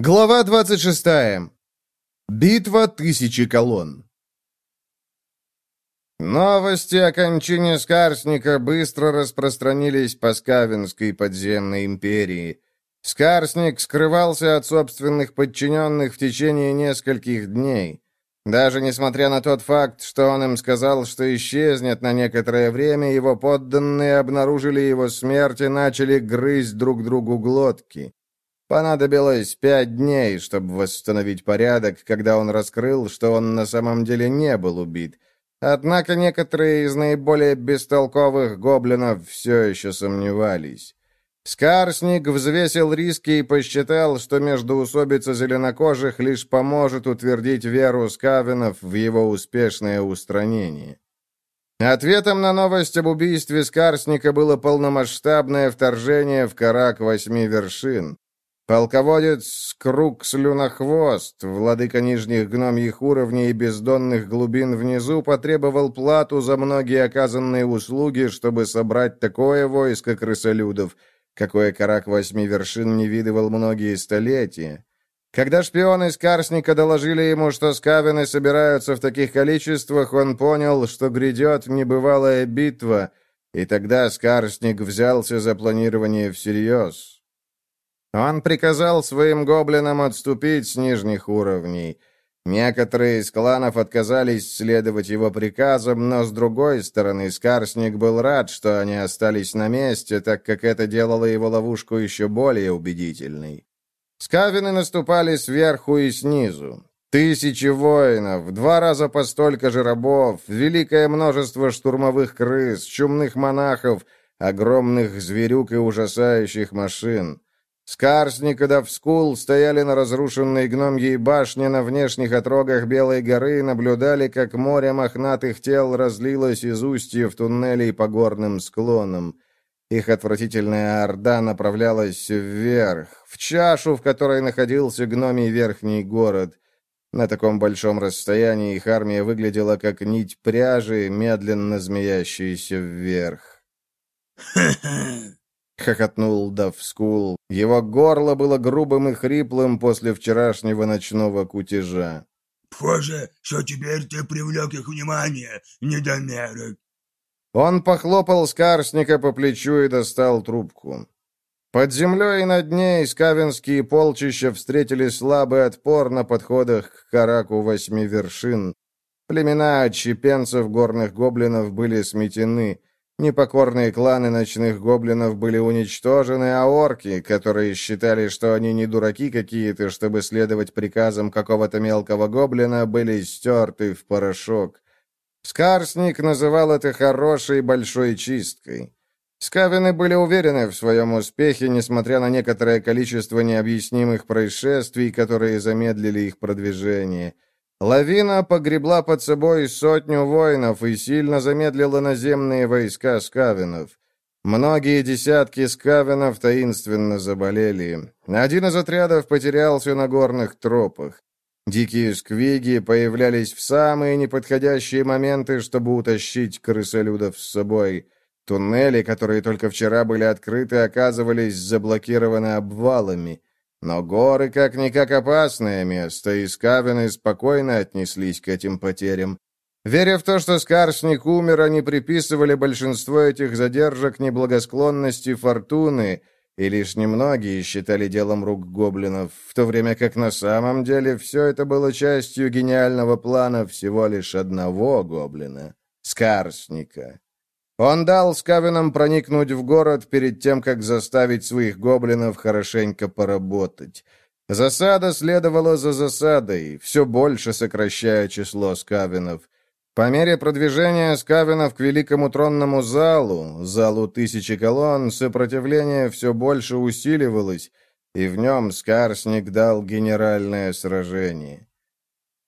Глава 26. Битва тысячи колонн. Новости о кончине Скарсника быстро распространились по Скавинской подземной империи. Скарсник скрывался от собственных подчиненных в течение нескольких дней. Даже несмотря на тот факт, что он им сказал, что исчезнет на некоторое время, его подданные обнаружили его смерть и начали грызть друг другу глотки. Понадобилось пять дней, чтобы восстановить порядок, когда он раскрыл, что он на самом деле не был убит. Однако некоторые из наиболее бестолковых гоблинов все еще сомневались. Скарсник взвесил риски и посчитал, что междоусобица зеленокожих лишь поможет утвердить веру скавинов в его успешное устранение. Ответом на новость об убийстве Скарсника было полномасштабное вторжение в Карак Восьми Вершин. Полководец Круг Слюнохвост, владыка нижних гномьих уровней и бездонных глубин внизу, потребовал плату за многие оказанные услуги, чтобы собрать такое войско крысолюдов, какое Карак Восьми Вершин не видывал многие столетия. Когда шпионы Скарсника доложили ему, что скавины собираются в таких количествах, он понял, что грядет небывалая битва, и тогда Скарсник взялся за планирование всерьез. Он приказал своим гоблинам отступить с нижних уровней. Некоторые из кланов отказались следовать его приказам, но, с другой стороны, Скарсник был рад, что они остались на месте, так как это делало его ловушку еще более убедительной. Скавины наступали сверху и снизу. Тысячи воинов, два раза по столько же рабов, великое множество штурмовых крыс, чумных монахов, огромных зверюк и ужасающих машин. Скарсник и Давскул стояли на разрушенной гномьей башне на внешних отрогах Белой горы и наблюдали, как море мохнатых тел разлилось из устьев туннелей по горным склонам. Их отвратительная орда направлялась вверх, в чашу, в которой находился гномий верхний город. На таком большом расстоянии их армия выглядела как нить пряжи, медленно змеящаяся вверх. «Ха-ха!» — хохотнул Давскул. Его горло было грубым и хриплым после вчерашнего ночного кутежа. «Похоже, что теперь ты привлек их внимание, недомерок». Он похлопал Скарсника по плечу и достал трубку. Под землей и над ней скавинские полчища встретили слабый отпор на подходах к Караку Восьми Вершин. Племена отщепенцев горных гоблинов были сметены. Непокорные кланы ночных гоблинов были уничтожены, а орки, которые считали, что они не дураки какие-то, чтобы следовать приказам какого-то мелкого гоблина, были стерты в порошок. Скарсник называл это хорошей большой чисткой. Скавины были уверены в своем успехе, несмотря на некоторое количество необъяснимых происшествий, которые замедлили их продвижение – Лавина погребла под собой сотню воинов и сильно замедлила наземные войска скавинов. Многие десятки скавинов таинственно заболели. Один из отрядов потерялся на горных тропах. Дикие сквиги появлялись в самые неподходящие моменты, чтобы утащить крысолюдов с собой. Туннели, которые только вчера были открыты, оказывались заблокированы обвалами. Но горы как-никак опасное место, и скавины спокойно отнеслись к этим потерям. Веря в то, что Скарсник умер, они приписывали большинство этих задержек неблагосклонности фортуны, и лишь немногие считали делом рук гоблинов, в то время как на самом деле все это было частью гениального плана всего лишь одного гоблина — Скарсника. Он дал скавинам проникнуть в город перед тем, как заставить своих гоблинов хорошенько поработать. Засада следовала за засадой, все больше сокращая число скавинов. По мере продвижения скавинов к великому тронному залу, залу тысячи колонн, сопротивление все больше усиливалось, и в нем Скарсник дал генеральное сражение.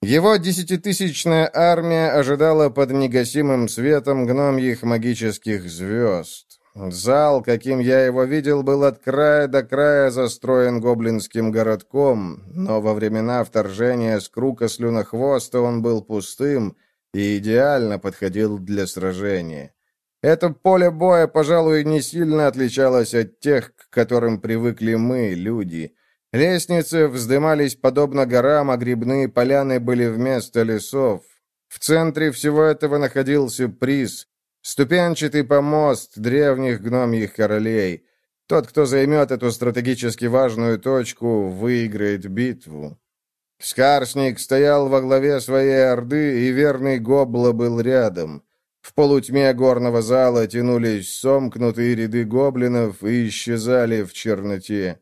Его десятитысячная армия ожидала под негасимым светом гномьих магических звезд. Зал, каким я его видел, был от края до края застроен гоблинским городком, но во времена вторжения с круга слюнохвоста он был пустым и идеально подходил для сражения. Это поле боя, пожалуй, не сильно отличалось от тех, к которым привыкли мы, люди — Лестницы вздымались подобно горам, а грибные поляны были вместо лесов. В центре всего этого находился приз — ступенчатый помост древних гномьих королей. Тот, кто займет эту стратегически важную точку, выиграет битву. Скарсник стоял во главе своей орды, и верный Гобла был рядом. В полутьме горного зала тянулись сомкнутые ряды гоблинов и исчезали в черноте.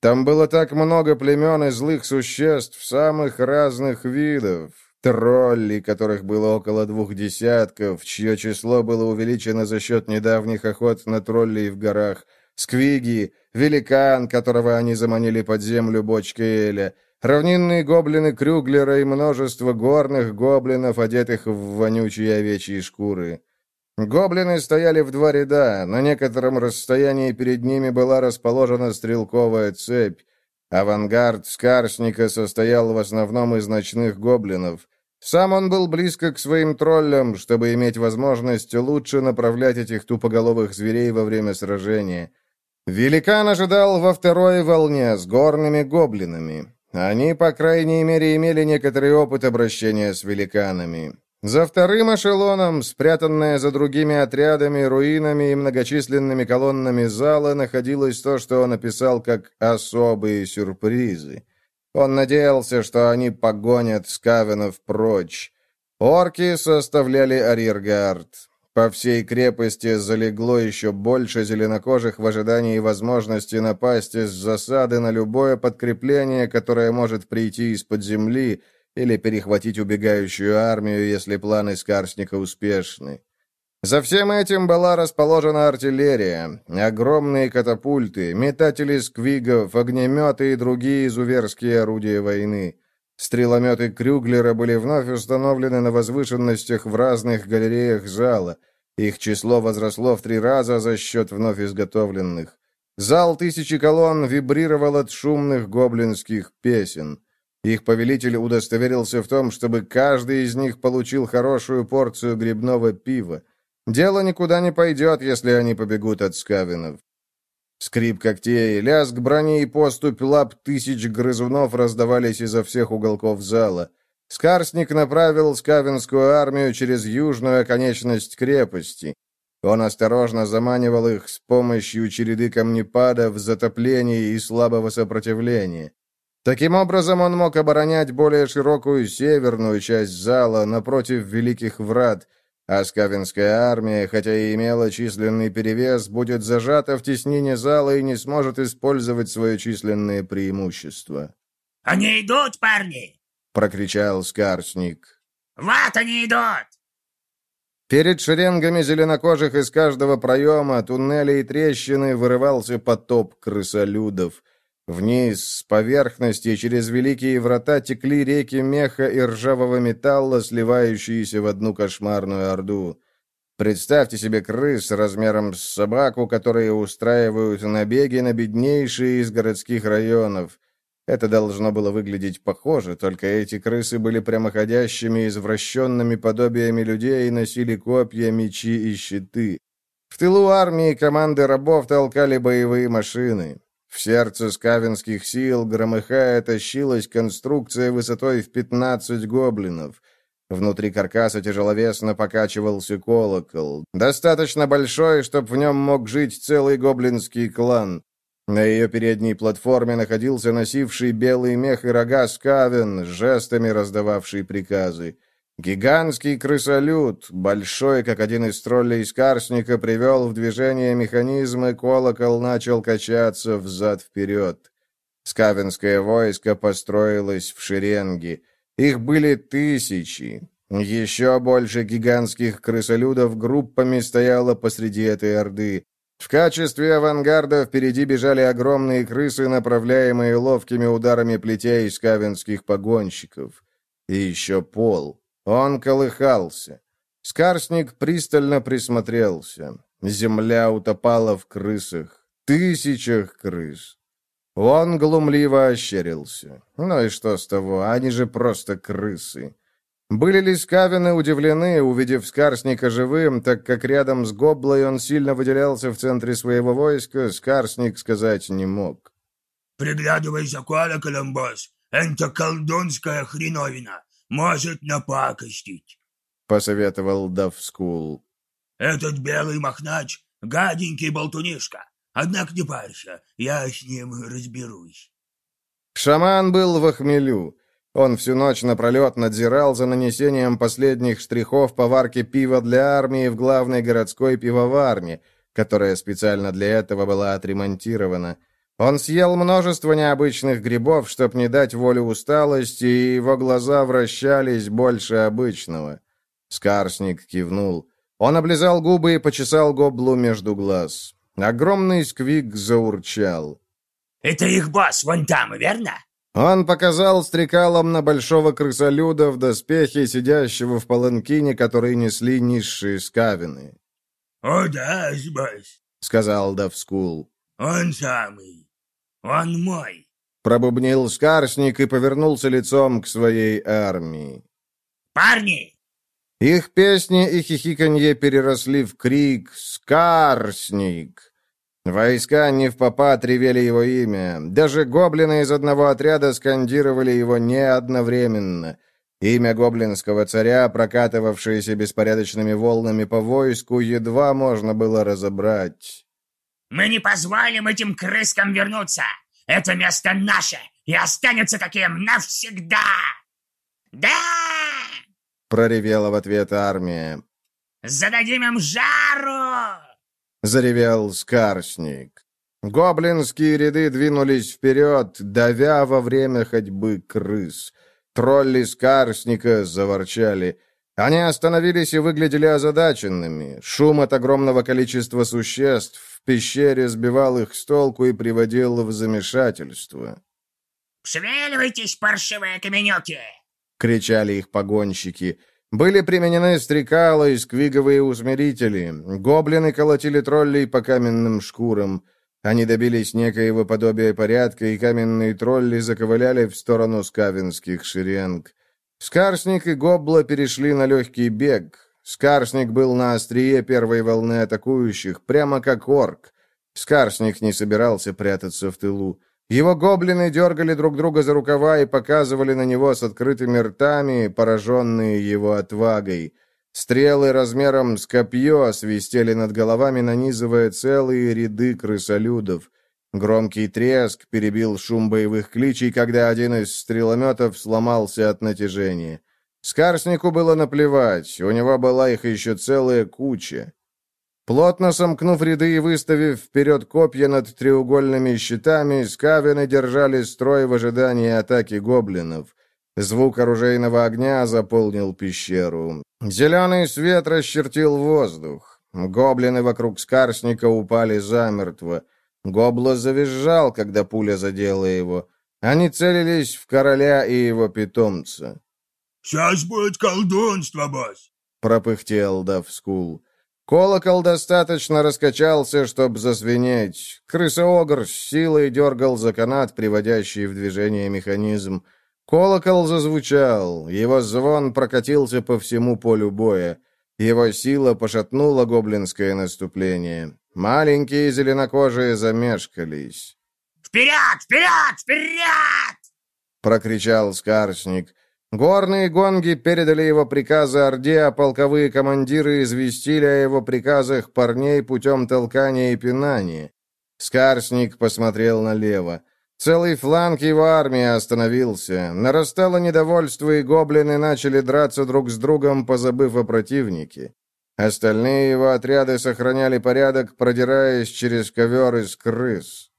Там было так много племен и злых существ самых разных видов. Тролли, которых было около двух десятков, чье число было увеличено за счет недавних охот на троллей в горах, сквиги, великан, которого они заманили под землю бочкой Эля, равнинные гоблины Крюглера и множество горных гоблинов, одетых в вонючие овечьи шкуры. Гоблины стояли в два ряда, на некотором расстоянии перед ними была расположена стрелковая цепь. Авангард Скарсника состоял в основном из ночных гоблинов. Сам он был близко к своим троллям, чтобы иметь возможность лучше направлять этих тупоголовых зверей во время сражения. Великан ожидал во второй волне с горными гоблинами. Они, по крайней мере, имели некоторый опыт обращения с великанами. За вторым эшелоном, спрятанное за другими отрядами, руинами и многочисленными колоннами зала, находилось то, что он описал как «особые сюрпризы». Он надеялся, что они погонят скавенов прочь. Орки составляли арьергард. По всей крепости залегло еще больше зеленокожих в ожидании возможности напасть из засады на любое подкрепление, которое может прийти из-под земли, или перехватить убегающую армию, если планы Скарсника успешны. За всем этим была расположена артиллерия, огромные катапульты, метатели сквигов, огнеметы и другие изуверские орудия войны. Стрелометы Крюглера были вновь установлены на возвышенностях в разных галереях зала. Их число возросло в три раза за счет вновь изготовленных. Зал тысячи колонн вибрировал от шумных гоблинских песен. Их повелитель удостоверился в том, чтобы каждый из них получил хорошую порцию грибного пива. Дело никуда не пойдет, если они побегут от скавинов. Скрип когтей, лязг брони и поступь лап тысяч грызунов раздавались изо всех уголков зала. Скарсник направил скавинскую армию через южную оконечность крепости. Он осторожно заманивал их с помощью череды камнепадов, затоплений и слабого сопротивления. Таким образом, он мог оборонять более широкую северную часть зала напротив Великих Врат, а Скавинская армия, хотя и имела численный перевес, будет зажата в теснине зала и не сможет использовать свое численное преимущество. «Они идут, парни!» — прокричал Скарсник. «Вот они идут!» Перед шеренгами зеленокожих из каждого проема, туннелей и трещины вырывался потоп крысолюдов — Вниз, с поверхности, через великие врата текли реки меха и ржавого металла, сливающиеся в одну кошмарную орду. Представьте себе крыс размером с собаку, которые устраивают набеги на беднейшие из городских районов. Это должно было выглядеть похоже, только эти крысы были прямоходящими, извращенными подобиями людей и носили копья, мечи и щиты. В тылу армии команды рабов толкали боевые машины. В сердце скавинских сил, громыхая, тащилась конструкция высотой в пятнадцать гоблинов. Внутри каркаса тяжеловесно покачивался колокол. Достаточно большой, чтобы в нем мог жить целый гоблинский клан. На ее передней платформе находился носивший белый мех и рога скавен, жестами раздававший приказы. Гигантский крысолют, большой, как один из троллей Скарсника, привел в движение механизм, и колокол начал качаться взад-вперед. Скавинское войско построилось в шеренги. Их были тысячи. Еще больше гигантских крысолюдов группами стояло посреди этой орды. В качестве авангарда впереди бежали огромные крысы, направляемые ловкими ударами плетей скавинских погонщиков. И еще пол. Он колыхался. Скарсник пристально присмотрелся. Земля утопала в крысах. Тысячах крыс. Он глумливо ощерился. Ну и что с того, они же просто крысы. Были ли скавины удивлены, увидев Скарсника живым, так как рядом с Гоблой он сильно выделялся в центре своего войска, Скарсник сказать не мог. Приглядывай за колоколом. Это колдунская хреновина. Может напакостить. Посоветовал Давскул. Этот белый мохнач — гаденький болтунишка. Однако не парься, я с ним разберусь. Шаман был в охмелю. Он всю ночь напролет надзирал за нанесением последних штрихов поварки пива для армии в главной городской пивоварне, которая специально для этого была отремонтирована. Он съел множество необычных грибов, чтоб не дать волю усталости, и его глаза вращались больше обычного. Скарсник кивнул. Он облизал губы и почесал гоблу между глаз. Огромный сквик заурчал. «Это их босс вон там, верно?» Он показал стрекалом на большого крысолюда в доспехе, сидящего в паланкине, который несли низшие скавины. «О да, босс», — сказал Давскул. «Он самый. Он мой». Пробубнил Скарсник и повернулся лицом к своей армии. «Парни!» Их песни и хихиканье переросли в крик «Скарсник!». Войска не в попад ревели его имя. Даже гоблины из одного отряда скандировали его не одновременно. Имя гоблинского царя, прокатывавшееся беспорядочными волнами по войску, едва можно было разобрать. «Мы не позволим этим крыскам вернуться! Это место наше и останется таким навсегда!» «Да!» — проревела в ответ армия. «Зададим им жару!» — заревел Скарсник. Гоблинские ряды двинулись вперед, давя во время ходьбы крыс. Тролли Скарсника заворчали. Они остановились и выглядели озадаченными. Шум от огромного количества существ в пещере сбивал их с толку и приводил в замешательство. «Шевеливайтесь, паршивые каменюки!» — кричали их погонщики. Были применены стрекала и сквиговые усмирители. Гоблины колотили троллей по каменным шкурам. Они добились некоего подобия порядка, и каменные тролли заковыляли в сторону скавинских шеренг. Скарсник и Гобла перешли на легкий бег. Скарсник был на острие первой волны атакующих, прямо как орк. Скарсник не собирался прятаться в тылу. Его гоблины дергали друг друга за рукава и показывали на него с открытыми ртами, пораженные его отвагой. Стрелы размером с копье свистели над головами, нанизывая целые ряды крысолюдов. Громкий треск перебил шум боевых кличей, когда один из стрелометов сломался от натяжения. Скарснику было наплевать, у него была их еще целая куча. Плотно сомкнув ряды и выставив вперед копья над треугольными щитами, скавины держали строй в ожидании атаки гоблинов. Звук оружейного огня заполнил пещеру. Зеленый свет расчертил воздух. Гоблины вокруг скарсника упали замертво. Гобло завизжал, когда пуля задела его. Они целились в короля и его питомца. «Сейчас будет колдунство, босс!» — пропыхтел Давскул. Колокол достаточно раскачался, чтобы зазвенеть. Крысоогр с силой дергал за канат, приводящий в движение механизм. Колокол зазвучал, его звон прокатился по всему полю боя. Его сила пошатнула гоблинское наступление. Маленькие зеленокожие замешкались. «Вперед! Вперед! Вперед!» — прокричал Скарсник. Горные гонги передали его приказы Орде, а полковые командиры известили о его приказах парней путем толкания и пинания. Скарсник посмотрел налево. Целый фланг его армии остановился. Нарастало недовольство, и гоблины начали драться друг с другом, позабыв о противнике. Остальные его отряды сохраняли порядок, продираясь через ковер из крыс.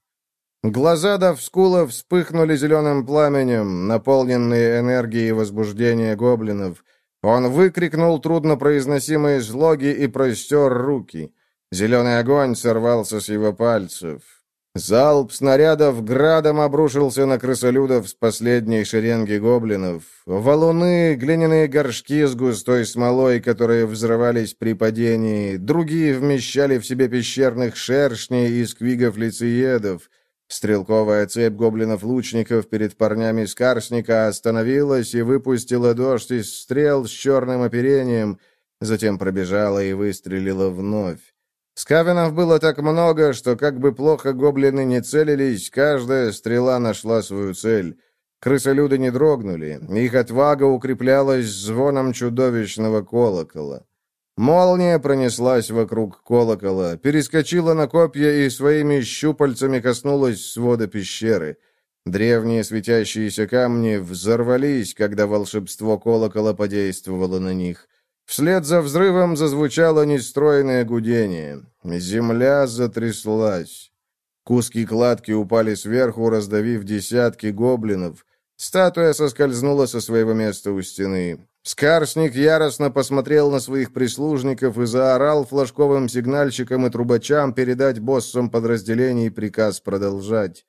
Глаза Давскула вспыхнули зеленым пламенем, наполненные энергией возбуждения гоблинов. Он выкрикнул труднопроизносимые слоги и простер руки. Зеленый огонь сорвался с его пальцев. Залп снарядов градом обрушился на крысолюдов с последней шеренги гоблинов. Валуны, глиняные горшки с густой смолой, которые взрывались при падении, другие вмещали в себе пещерных шершней и сквигов-лицеедов — Стрелковая цепь гоблинов-лучников перед парнями Скарсника остановилась и выпустила дождь из стрел с черным оперением, затем пробежала и выстрелила вновь. Скавинов было так много, что как бы плохо гоблины не целились, каждая стрела нашла свою цель. Крысолюды не дрогнули, их отвага укреплялась звоном чудовищного колокола. Молния пронеслась вокруг колокола, перескочила на копья и своими щупальцами коснулась свода пещеры. Древние светящиеся камни взорвались, когда волшебство колокола подействовало на них. Вслед за взрывом зазвучало нестроенное гудение. Земля затряслась. Куски кладки упали сверху, раздавив десятки гоблинов. Статуя соскользнула со своего места у стены. Скарсник яростно посмотрел на своих прислужников и заорал флажковым сигнальщикам и трубачам передать боссам подразделений приказ продолжать.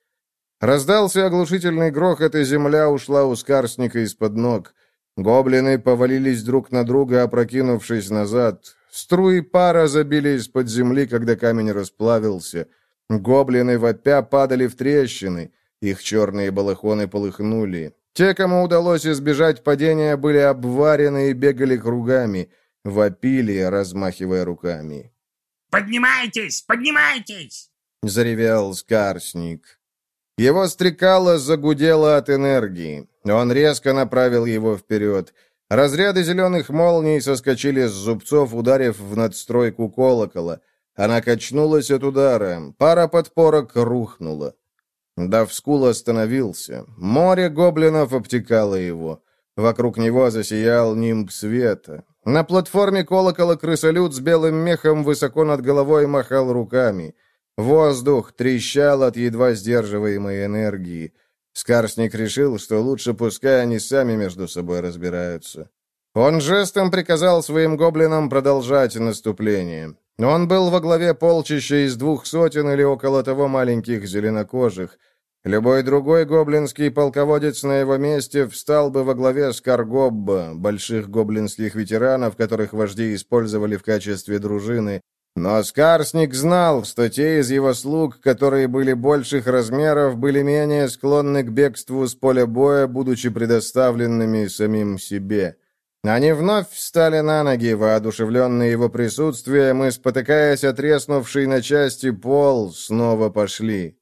Раздался оглушительный грохот, и земля ушла у Скарсника из-под ног. Гоблины повалились друг на друга, опрокинувшись назад. Струи пара забили из-под земли, когда камень расплавился. Гоблины вопя падали в трещины. Их черные балахоны полыхнули. Те, кому удалось избежать падения, были обварены и бегали кругами, вопили, размахивая руками. «Поднимайтесь! Поднимайтесь!» — заревел Скарсник. Его стрекало загудело от энергии. Он резко направил его вперед. Разряды зеленых молний соскочили с зубцов, ударив в надстройку колокола. Она качнулась от удара. Пара подпорок рухнула. Давскул остановился. Море гоблинов обтекало его. Вокруг него засиял нимб света. На платформе колокола крысолют с белым мехом высоко над головой махал руками. Воздух трещал от едва сдерживаемой энергии. Скарсник решил, что лучше пускай они сами между собой разбираются. Он жестом приказал своим гоблинам продолжать наступление. Он был во главе полчища из двух сотен или около того маленьких зеленокожих. Любой другой гоблинский полководец на его месте встал бы во главе Скаргобба, больших гоблинских ветеранов, которых вожди использовали в качестве дружины. Но Скарсник знал, что те из его слуг, которые были больших размеров, были менее склонны к бегству с поля боя, будучи предоставленными самим себе. Они вновь встали на ноги, воодушевленные его присутствием, и, спотыкаясь от треснувший на части пол, снова пошли.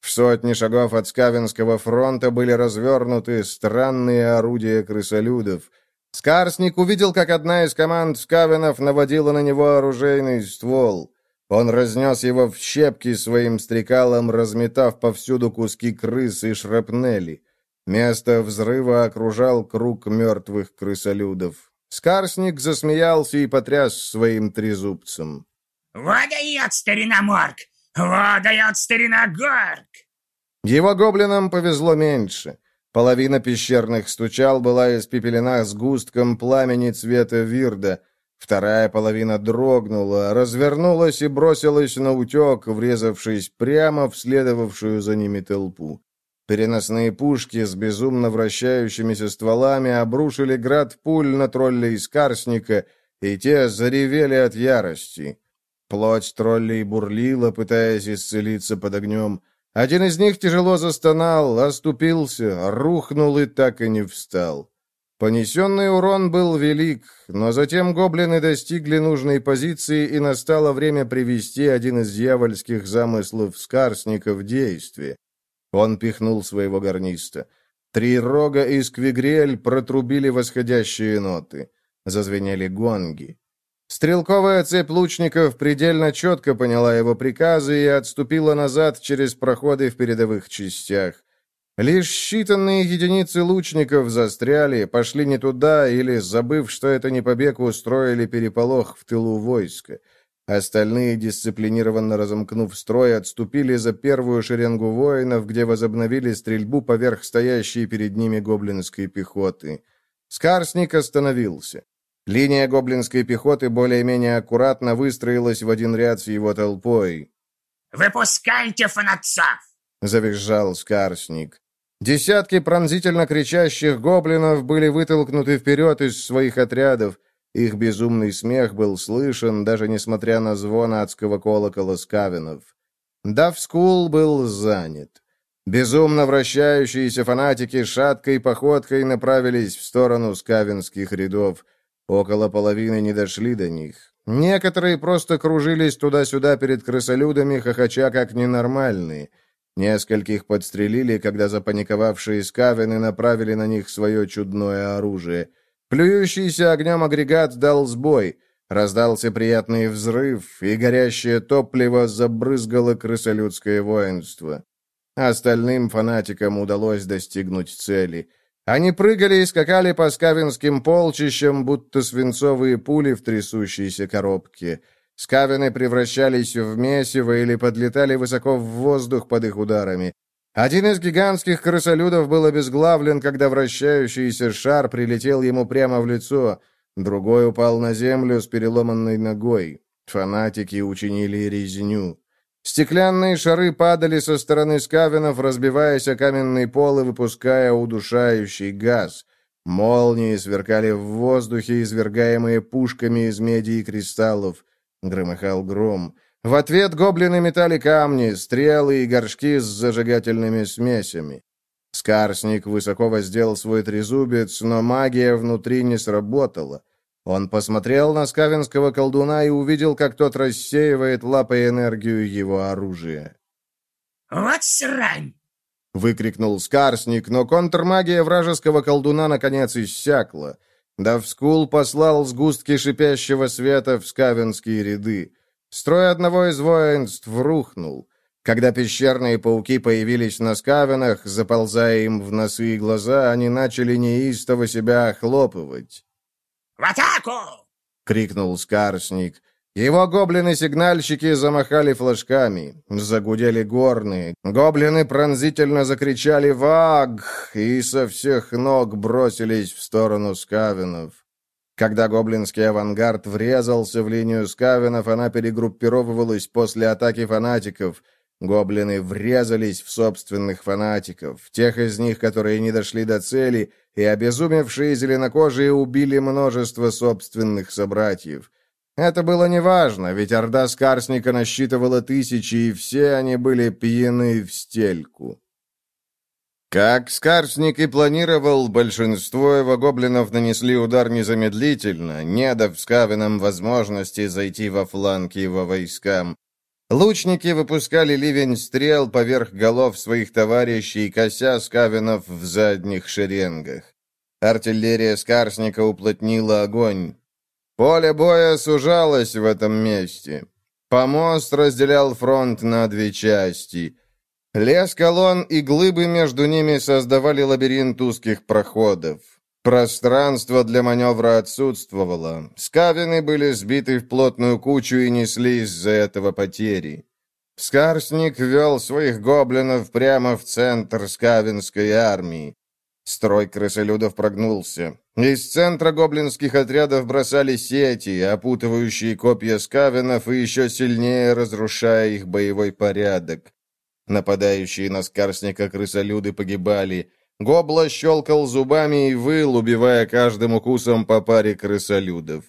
В сотни шагов от Скавинского фронта были развернуты странные орудия крысолюдов. Скарсник увидел, как одна из команд Скавинов наводила на него оружейный ствол. Он разнес его в щепки своим стрекалом, разметав повсюду куски крыс и шрапнели. Место взрыва окружал круг мертвых крысолюдов. Скарсник засмеялся и потряс своим трезубцем. «Вот дает старина Морг! Вот дает старина Горг!» Его гоблинам повезло меньше. Половина пещерных стучал была испепелена сгустком пламени цвета вирда. Вторая половина дрогнула, развернулась и бросилась на утек, врезавшись прямо в следовавшую за ними толпу. Переносные пушки с безумно вращающимися стволами обрушили град пуль на троллей из Карсника, и те заревели от ярости. Плоть троллей бурлила, пытаясь исцелиться под огнем. Один из них тяжело застонал, оступился, рухнул и так и не встал. Понесенный урон был велик, но затем гоблины достигли нужной позиции, и настало время привести один из дьявольских замыслов Скарсника в действие. Он пихнул своего гарниста. Три рога и сквигрель протрубили восходящие ноты. Зазвенели гонги. Стрелковая цепь лучников предельно четко поняла его приказы и отступила назад через проходы в передовых частях. Лишь считанные единицы лучников застряли, пошли не туда или, забыв, что это не побег, устроили переполох в тылу войска. Остальные, дисциплинированно разомкнув строй, отступили за первую шеренгу воинов, где возобновили стрельбу поверх стоящей перед ними гоблинской пехоты. Скарсник остановился. Линия гоблинской пехоты более-менее аккуратно выстроилась в один ряд с его толпой. «Выпускайте фанатцев!» — завизжал Скарсник. Десятки пронзительно кричащих гоблинов были вытолкнуты вперед из своих отрядов, их безумный смех был слышен, даже несмотря на звон адского колокола скавинов. Давскул был занят. Безумно вращающиеся фанатики шаткой походкой направились в сторону скавинских рядов. Около половины не дошли до них. Некоторые просто кружились туда-сюда перед крысолюдами, хохоча как ненормальные. Нескольких подстрелили, когда запаниковавшие скавины направили на них свое чудное оружие. Плюющийся огнем агрегат дал сбой. Раздался приятный взрыв, и горящее топливо забрызгало крысолюдское воинство. Остальным фанатикам удалось достигнуть цели. Они прыгали и скакали по скавинским полчищам, будто свинцовые пули в трясущейся коробке. Скавины превращались в месиво или подлетали высоко в воздух под их ударами. Один из гигантских крысолюдов был обезглавлен, когда вращающийся шар прилетел ему прямо в лицо. Другой упал на землю с переломанной ногой. Фанатики учинили резню. Стеклянные шары падали со стороны скавинов, разбиваясь о каменный пол и выпуская удушающий газ. Молнии сверкали в воздухе, извергаемые пушками из меди и кристаллов. Громыхал гром. В ответ гоблины метали камни, стрелы и горшки с зажигательными смесями. Скарсник высоко воздел свой трезубец, но магия внутри не сработала. Он посмотрел на скавинского колдуна и увидел, как тот рассеивает лапой энергию его оружия. «Вот срань!» — выкрикнул Скарсник, но контрмагия вражеского колдуна наконец иссякла. Давскул послал сгустки шипящего света в скавинские ряды. Строй одного из воинств рухнул. Когда пещерные пауки появились на скавинах, заползая им в носы и глаза, они начали неистово себя охлопывать. «В атаку!» — крикнул Скарсник. Его гоблины-сигнальщики замахали флажками. Загудели горные. Гоблины пронзительно закричали «Ваг!» и со всех ног бросились в сторону скавинов. Когда гоблинский авангард врезался в линию скавинов, она перегруппировывалась после атаки фанатиков — Гоблины врезались в собственных фанатиков, тех из них, которые не дошли до цели, и обезумевшие зеленокожие убили множество собственных собратьев. Это было неважно, ведь орда Скарсника насчитывала тысячи, и все они были пьяны в стельку. Как Скарсник и планировал, большинство его гоблинов нанесли удар незамедлительно, не дав Скавинам возможности зайти во фланг его войскам. Лучники выпускали ливень стрел поверх голов своих товарищей, кося скавинов в задних шеренгах. Артиллерия Скарсника уплотнила огонь. Поле боя сужалось в этом месте. Помост разделял фронт на две части. Лес колонн и глыбы между ними создавали лабиринт узких проходов. Пространство для маневра отсутствовало. Скавины были сбиты в плотную кучу и несли из-за этого потери. Скарсник вел своих гоблинов прямо в центр скавинской армии. Строй крысолюдов прогнулся. Из центра гоблинских отрядов бросали сети, опутывающие копья скавинов и еще сильнее разрушая их боевой порядок. Нападающие на скарсника крысолюды погибали — Гобла щелкал зубами и выл, убивая каждым укусом по паре крысолюдов.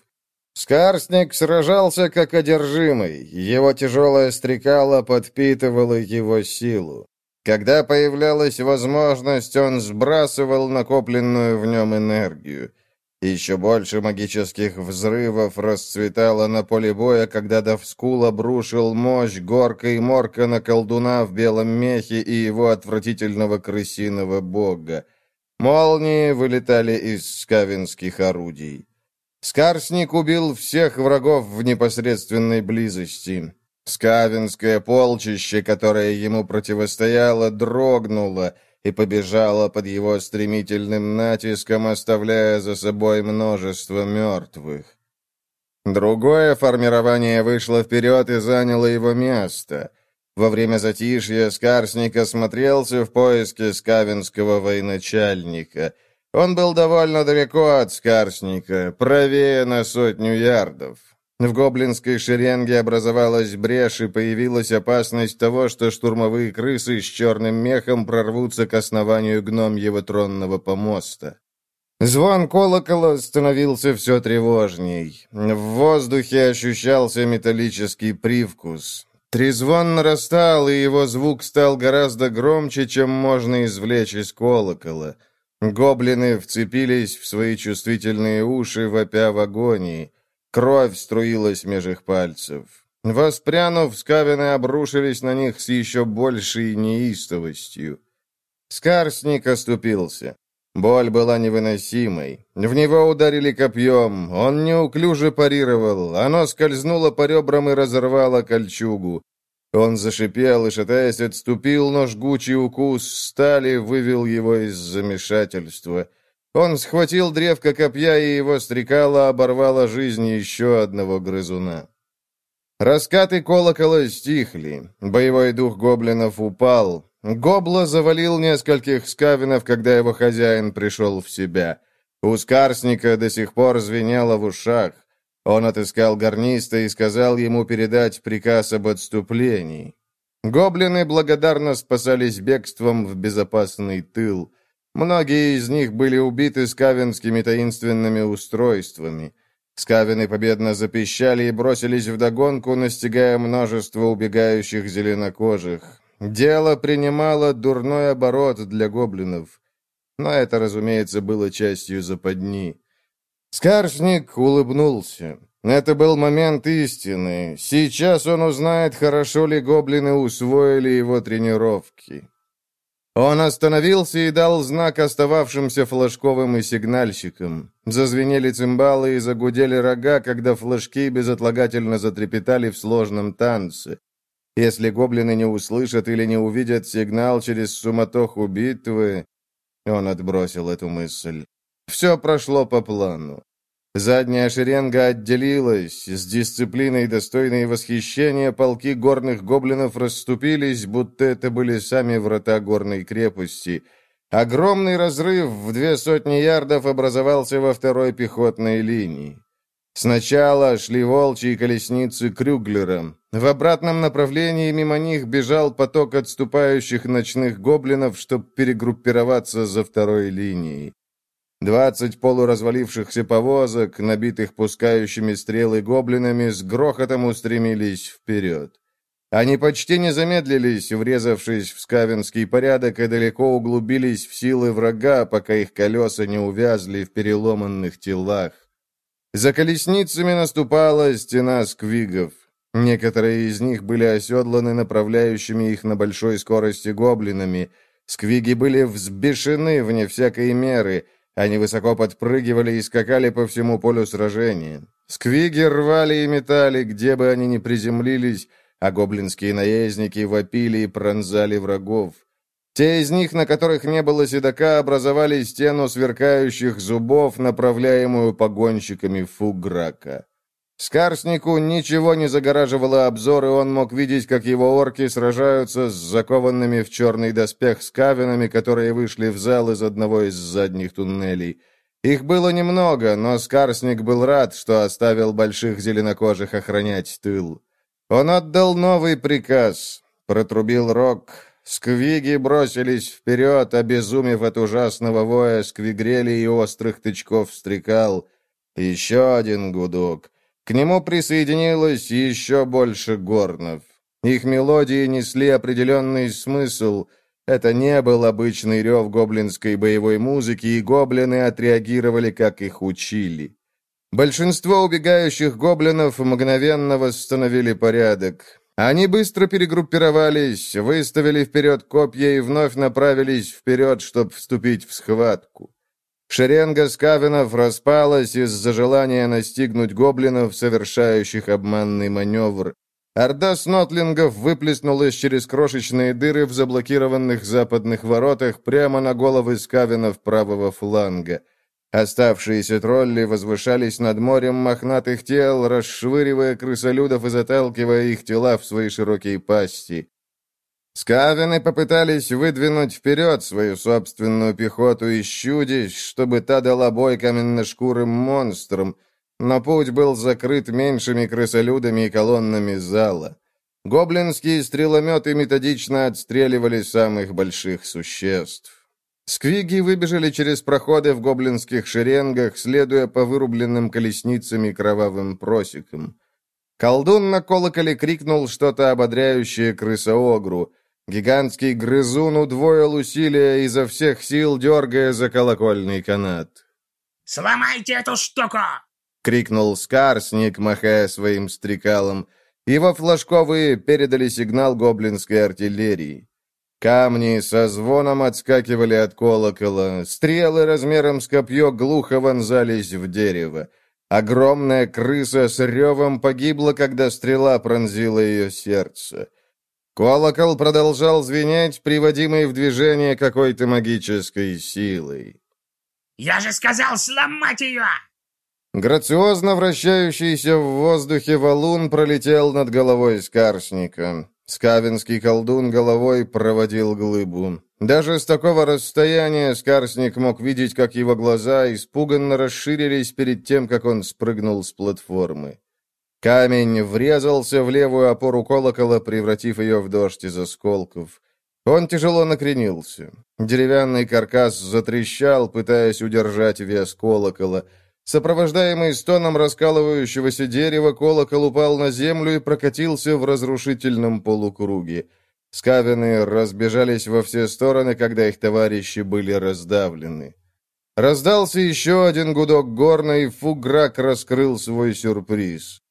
Скарсник сражался как одержимый, его тяжелая стрекала подпитывала его силу. Когда появлялась возможность, он сбрасывал накопленную в нем энергию. Еще больше магических взрывов расцветало на поле боя, когда Давскул обрушил мощь горка и морка на колдуна в белом мехе и его отвратительного крысиного бога. Молнии вылетали из скавинских орудий. Скарсник убил всех врагов в непосредственной близости. Скавинское полчище, которое ему противостояло, дрогнуло, и побежала под его стремительным натиском, оставляя за собой множество мертвых. Другое формирование вышло вперед и заняло его место. Во время затишья Скарсник осмотрелся в поиске скавинского военачальника. Он был довольно далеко от Скарсника, правее на сотню ярдов. В гоблинской шеренге образовалась брешь, и появилась опасность того, что штурмовые крысы с черным мехом прорвутся к основанию гномьего тронного помоста. Звон колокола становился все тревожней. В воздухе ощущался металлический привкус. Трезвон нарастал, и его звук стал гораздо громче, чем можно извлечь из колокола. Гоблины вцепились в свои чувствительные уши, вопя в агонии. Кровь струилась меж их пальцев. Воспрянув, скавины обрушились на них с еще большей неистовостью. Скарсник оступился. Боль была невыносимой. В него ударили копьем, он неуклюже парировал, оно скользнуло по ребрам и разорвало кольчугу. Он зашипел и, шатаясь, отступил, но жгучий укус стали вывел его из замешательства. Он схватил древко копья, и его стрекало оборвало жизнь еще одного грызуна. Раскаты колокола стихли, боевой дух гоблинов упал, Гобла завалил нескольких скавинов, когда его хозяин пришел в себя. У Скарсника до сих пор звенело в ушах. Он отыскал гарниста и сказал ему передать приказ об отступлении. Гоблины благодарно спасались бегством в безопасный тыл. Многие из них были убиты скавинскими таинственными устройствами. Скавины победно запищали и бросились вдогонку, настигая множество убегающих зеленокожих. Дело принимало дурной оборот для гоблинов. Но это, разумеется, было частью западни. Скаршник улыбнулся. Это был момент истины. Сейчас он узнает, хорошо ли гоблины усвоили его тренировки. Он остановился и дал знак остававшимся флажковым и сигнальщикам. Зазвенели цимбалы и загудели рога, когда флажки безотлагательно затрепетали в сложном танце. Если гоблины не услышат или не увидят сигнал через суматоху битвы... Он отбросил эту мысль. Все прошло по плану. Задняя шеренга отделилась, с дисциплиной, достойной восхищения, полки горных гоблинов расступились, будто это были сами врата горной крепости. Огромный разрыв в две сотни ярдов образовался во второй пехотной линии. Сначала шли волчьи колесницы Крюглера. В обратном направлении мимо них бежал поток отступающих ночных гоблинов, чтобы перегруппироваться за второй линией. Двадцать полуразвалившихся повозок, набитых пускающими стрелы гоблинами, с грохотом устремились вперед. Они почти не замедлились, врезавшись в скавинский порядок, и далеко углубились в силы врага, пока их колеса не увязли в переломанных телах. За колесницами наступала стена сквигов. Некоторые из них были оседланы направляющими их на большой скорости гоблинами. Сквиги были взбешены вне всякой меры. Они высоко подпрыгивали и скакали по всему полю сражения. Сквиги рвали и метали, где бы они ни приземлились, а гоблинские наездники вопили и пронзали врагов. Те из них, на которых не было седока, образовали стену сверкающих зубов, направляемую погонщиками фуграка. Скарснику ничего не загораживало обзор, и он мог видеть, как его орки сражаются с закованными в черный доспех скавинами, которые вышли в зал из одного из задних туннелей. Их было немного, но Скарсник был рад, что оставил больших зеленокожих охранять тыл. Он отдал новый приказ, протрубил рог, Сквиги бросились вперед, обезумев от ужасного воя сквигрели и острых тычков стрекал. Еще один гудок. К нему присоединилось еще больше горнов. Их мелодии несли определенный смысл. Это не был обычный рев гоблинской боевой музыки, и гоблины отреагировали, как их учили. Большинство убегающих гоблинов мгновенно восстановили порядок. Они быстро перегруппировались, выставили вперед копья и вновь направились вперед, чтобы вступить в схватку. Шеренга скавинов распалась из-за желания настигнуть гоблинов, совершающих обманный маневр. Орда снотлингов выплеснулась через крошечные дыры в заблокированных западных воротах прямо на головы скавинов правого фланга. Оставшиеся тролли возвышались над морем мохнатых тел, расшвыривая крысолюдов и заталкивая их тела в свои широкие пасти. Скавины попытались выдвинуть вперед свою собственную пехоту из чудищ, чтобы та дала бой каменношкурым монстрам, но путь был закрыт меньшими крысолюдами и колоннами зала. Гоблинские стрелометы методично отстреливали самых больших существ. Сквиги выбежали через проходы в гоблинских шеренгах, следуя по вырубленным колесницами кровавым просекам. Колдун на колоколе крикнул что-то ободряющее крысоогру. Гигантский грызун удвоил усилия изо всех сил, дергая за колокольный канат. «Сломайте эту штуку!» — крикнул Скарсник, махая своим стрекалом. Его флажковые передали сигнал гоблинской артиллерии. Камни со звоном отскакивали от колокола, стрелы размером с копье глухо вонзались в дерево. Огромная крыса с ревом погибла, когда стрела пронзила ее сердце. Колокол продолжал звенеть, приводимый в движение какой-то магической силой. «Я же сказал сломать ее!» Грациозно вращающийся в воздухе валун пролетел над головой Скарсника. Скавинский колдун головой проводил глыбу. Даже с такого расстояния Скарсник мог видеть, как его глаза испуганно расширились перед тем, как он спрыгнул с платформы. Камень врезался в левую опору колокола, превратив ее в дождь из осколков. Он тяжело накренился. Деревянный каркас затрещал, пытаясь удержать вес колокола — Сопровождаемый стоном раскалывающегося дерева, колокол упал на землю и прокатился в разрушительном полукруге. Скавины разбежались во все стороны, когда их товарищи были раздавлены. Раздался еще один гудок горна, и Фуграк раскрыл свой сюрприз.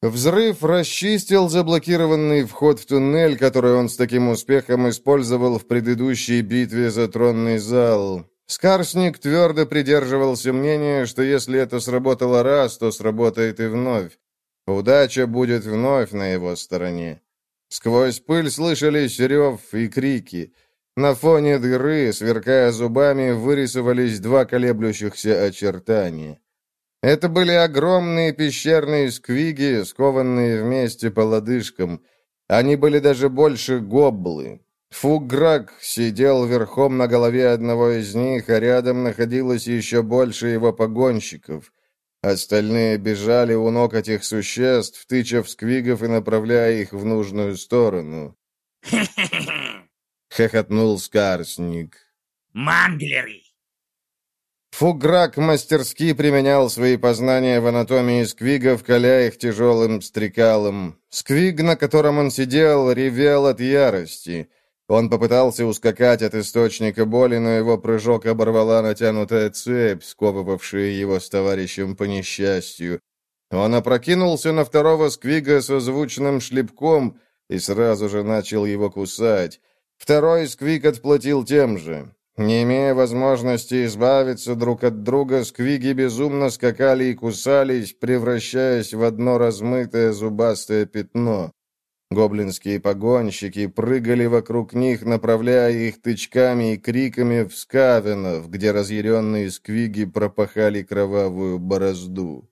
Взрыв расчистил заблокированный вход в туннель, который он с таким успехом использовал в предыдущей битве за тронный зал. Скарсник твердо придерживался мнения, что если это сработало раз, то сработает и вновь. Удача будет вновь на его стороне. Сквозь пыль слышались рев и крики. На фоне дыры, сверкая зубами, вырисовались два колеблющихся очертания. Это были огромные пещерные сквиги, скованные вместе по лодыжкам. Они были даже больше гобблы. Фуграк сидел верхом на голове одного из них, а рядом находилось еще больше его погонщиков. Остальные бежали у ног этих существ, тыча в сквигов и направляя их в нужную сторону. Хохотнул Скарсник. «Манглеры!» Фуграк мастерски применял свои познания в анатомии сквигов, коля их тяжелым стрекалом. Сквиг, на котором он сидел, ревел от ярости. Он попытался ускакать от источника боли, но его прыжок оборвала натянутая цепь, сковывавшая его с товарищем по несчастью. Он опрокинулся на второго сквига со звучным шлепком и сразу же начал его кусать. Второй сквиг отплатил тем же. Не имея возможности избавиться друг от друга, сквиги безумно скакали и кусались, превращаясь в одно размытое зубастое пятно. Гоблинские погонщики прыгали вокруг них, направляя их тычками и криками в скавенов, где разъяренные сквиги пропахали кровавую борозду.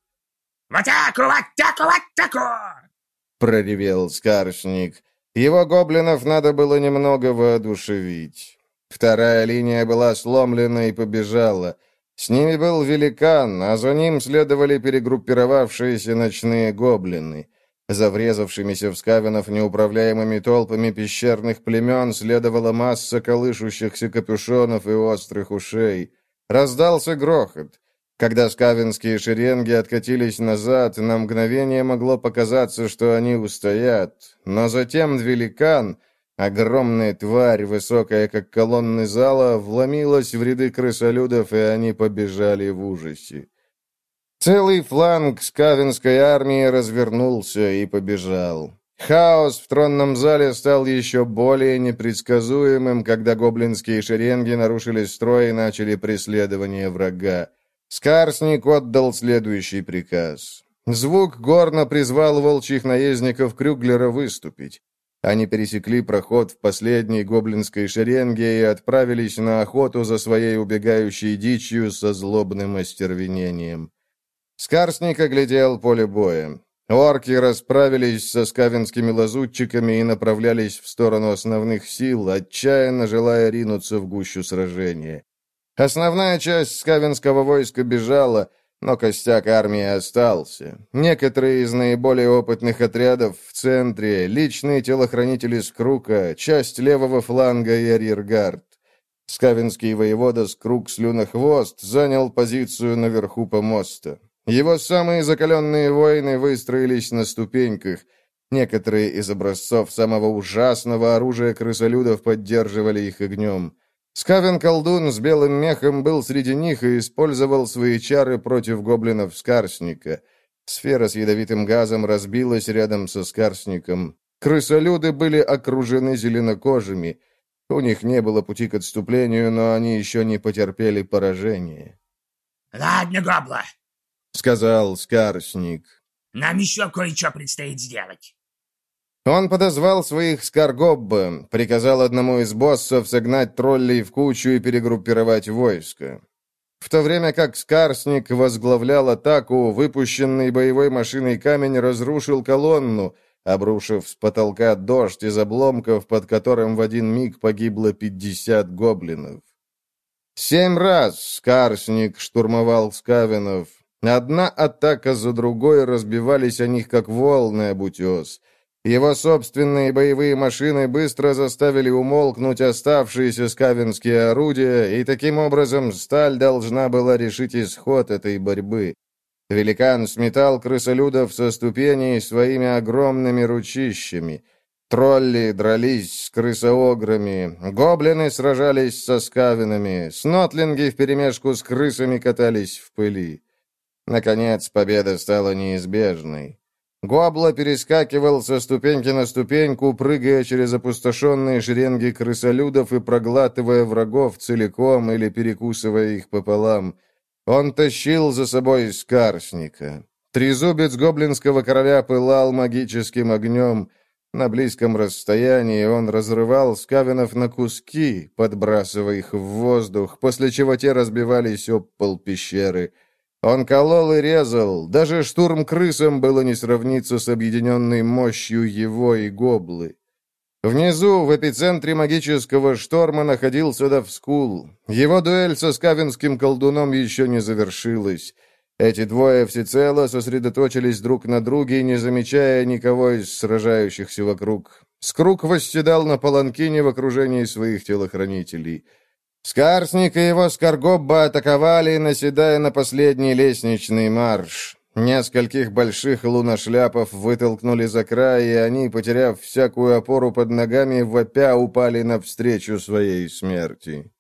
«В атаку! В атаку! В атаку!» — проревел Скаршник. Его гоблинов надо было немного воодушевить. Вторая линия была сломлена и побежала. С ними был великан, а за ним следовали перегруппировавшиеся ночные гоблины. За врезавшимися в скавинов неуправляемыми толпами пещерных племен следовала масса колышущихся капюшонов и острых ушей. Раздался грохот. Когда скавинские шеренги откатились назад, на мгновение могло показаться, что они устоят. Но затем великан, огромная тварь, высокая как колонны зала, вломилась в ряды крысолюдов, и они побежали в ужасе. Целый фланг скавинской армии развернулся и побежал. Хаос в тронном зале стал еще более непредсказуемым, когда гоблинские шеренги нарушили строй и начали преследование врага. Скарсник отдал следующий приказ. Звук горно призвал волчьих наездников Крюглера выступить. Они пересекли проход в последней гоблинской шеренге и отправились на охоту за своей убегающей дичью со злобным остервенением. Скарсник оглядел поле боя. Орки расправились со скавинскими лазутчиками и направлялись в сторону основных сил, отчаянно желая ринуться в гущу сражения. Основная часть скавинского войска бежала, но костяк армии остался. Некоторые из наиболее опытных отрядов в центре, личные телохранители Скрука, часть левого фланга и арьергард. Скавинский воевода Скрук Слюнохвост занял позицию наверху помоста. Его самые закаленные воины выстроились на ступеньках. Некоторые из образцов самого ужасного оружия крысолюдов поддерживали их огнем. Скавен-колдун с белым мехом был среди них и использовал свои чары против гоблинов Скарсника. Сфера с ядовитым газом разбилась рядом со Скарсником. Крысолюды были окружены зеленокожими. У них не было пути к отступлению, но они еще не потерпели поражения. «Ладно, Гобла», — сказал Скарсник. «Нам еще кое-что предстоит сделать». Он подозвал своих Скаргобба, приказал одному из боссов согнать троллей в кучу и перегруппировать войско. В то время как Скарсник возглавлял атаку, выпущенный боевой машиной камень разрушил колонну, обрушив с потолка дождь из обломков, под которым в один миг погибло пятьдесят гоблинов. Семь раз Скарсник штурмовал Скавинов. Одна атака за другой разбивались о них, как волны об утес — его собственные боевые машины быстро заставили умолкнуть оставшиеся скавинские орудия, и таким образом сталь должна была решить исход этой борьбы. Великан сметал крысолюдов со ступеней своими огромными ручищами. Тролли дрались с крысоограми, гоблины сражались со скавинами, снотлинги вперемешку с крысами катались в пыли. Наконец, победа стала неизбежной. Гуабло перескакивал со ступеньки на ступеньку, прыгая через опустошенные шеренги крысолюдов и проглатывая врагов целиком или перекусывая их пополам. Он тащил за собой скарсника. Трезубец гоблинского короля пылал магическим огнем. На близком расстоянии он разрывал скавинов на куски, подбрасывая их в воздух, после чего те разбивались об пол пещеры — он колол и резал, даже штурм крысам было не сравниться с объединенной мощью его и гоблы. Внизу, в эпицентре магического шторма, находился Давскул. Его дуэль со скавинским колдуном еще не завершилась. Эти двое всецело сосредоточились друг на друге, не замечая никого из сражающихся вокруг. Скрук восседал на паланкине в окружении своих телохранителей — Скарсник и его Скаргобба атаковали, наседая на последний лестничный марш. Нескольких больших луношляпов вытолкнули за край, и они, потеряв всякую опору под ногами, вопя упали навстречу своей смерти.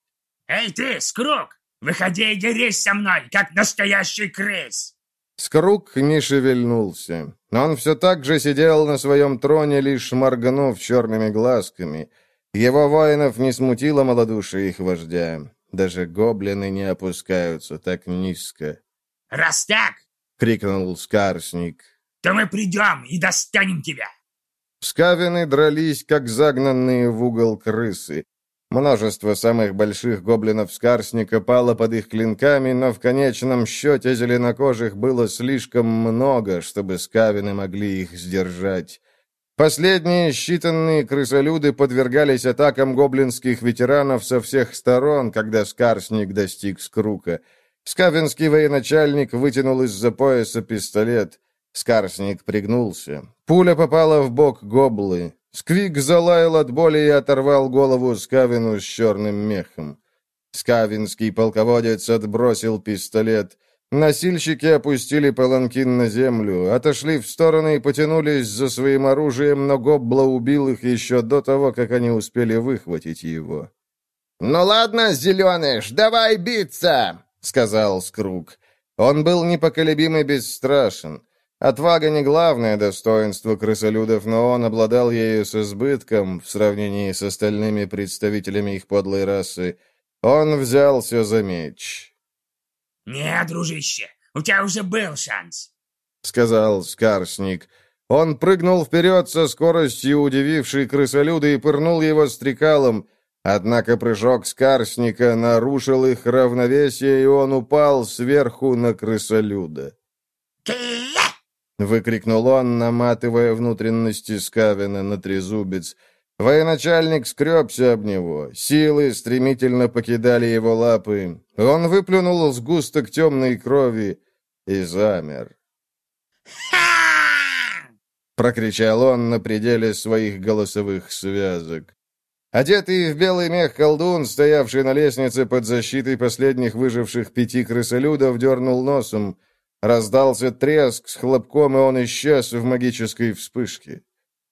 «Эй ты, Скрук, выходи и дерись со мной, как настоящий крыс!» Скрук не шевельнулся. Он все так же сидел на своем троне, лишь моргнув черными глазками — его воинов не смутило малодушие их вождя. Даже гоблины не опускаются так низко. «Раз так!» — крикнул Скарсник. «То мы придем и достанем тебя!» Скавины дрались, как загнанные в угол крысы. Множество самых больших гоблинов Скарсника пало под их клинками, но в конечном счете зеленокожих было слишком много, чтобы скавины могли их сдержать. Последние считанные крысолюды подвергались атакам гоблинских ветеранов со всех сторон, когда Скарсник достиг Скрука. Скавинский военачальник вытянул из-за пояса пистолет. Скарсник пригнулся. Пуля попала в бок гоблы. Сквик залаял от боли и оторвал голову Скавину с черным мехом. Скавинский полководец отбросил пистолет. Носильщики опустили паланкин на землю, отошли в стороны и потянулись за своим оружием, но Гоббла убил их еще до того, как они успели выхватить его. «Ну ладно, зеленыш, давай биться!» — сказал Скрук. Он был непоколебим и бесстрашен. Отвага не главное достоинство крысолюдов, но он обладал ею с избытком в сравнении с остальными представителями их подлой расы. Он взялся за меч. «Нет, дружище, у тебя уже был шанс», — сказал Скарсник. Он прыгнул вперед со скоростью, удивившей крысолюда, и пырнул его стрекалом. Однако прыжок Скарсника нарушил их равновесие, и он упал сверху на крысолюда. Выкрикнул он, наматывая внутренности Скавина на трезубец. Военачальник скребся об него. Силы стремительно покидали его лапы. Он выплюнул сгусток темной крови и замер. Прокричал он на пределе своих голосовых связок. Одетый в белый мех колдун, стоявший на лестнице под защитой последних выживших пяти крысолюдов, дернул носом. Раздался треск с хлопком, и он исчез в магической вспышке.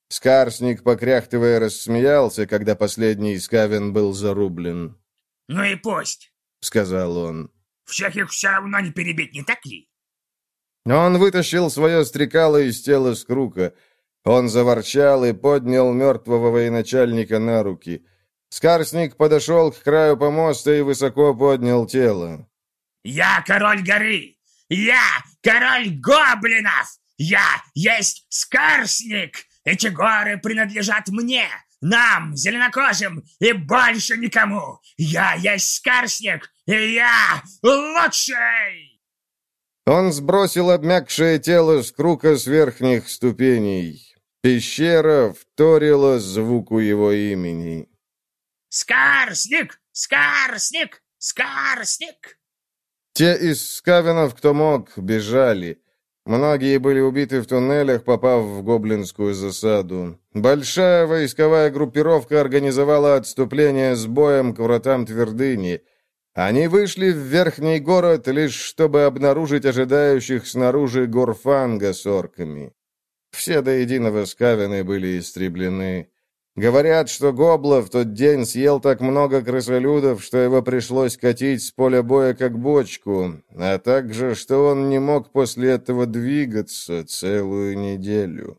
Скарсник, покряхтывая, рассмеялся, когда последний скавен был зарублен. «Ну и пусть», — сказал он. «Всех их все равно не перебить, не так ли?» Он вытащил свое стрекало из тела Скрука. Он заворчал и поднял мертвого военачальника на руки. Скарсник подошел к краю помоста и высоко поднял тело. «Я король горы! Я король гоблинов! Я есть Скарсник! Эти горы принадлежат мне, нам, зеленокожим, и больше никому! Я есть Скарсник, и я лучший!» Он сбросил обмякшее тело с крука с верхних ступеней. Пещера вторила звуку его имени. «Скарсник! Скарсник! Скарсник!» Те из скавинов, кто мог, бежали. Многие были убиты в туннелях, попав в гоблинскую засаду. Большая войсковая группировка организовала отступление с боем к вратам твердыни. Они вышли в верхний город, лишь чтобы обнаружить ожидающих снаружи горфанга с орками. Все до единого скавины были истреблены. Говорят, что Гобла в тот день съел так много крысолюдов, что его пришлось катить с поля боя как бочку, а также, что он не мог после этого двигаться целую неделю.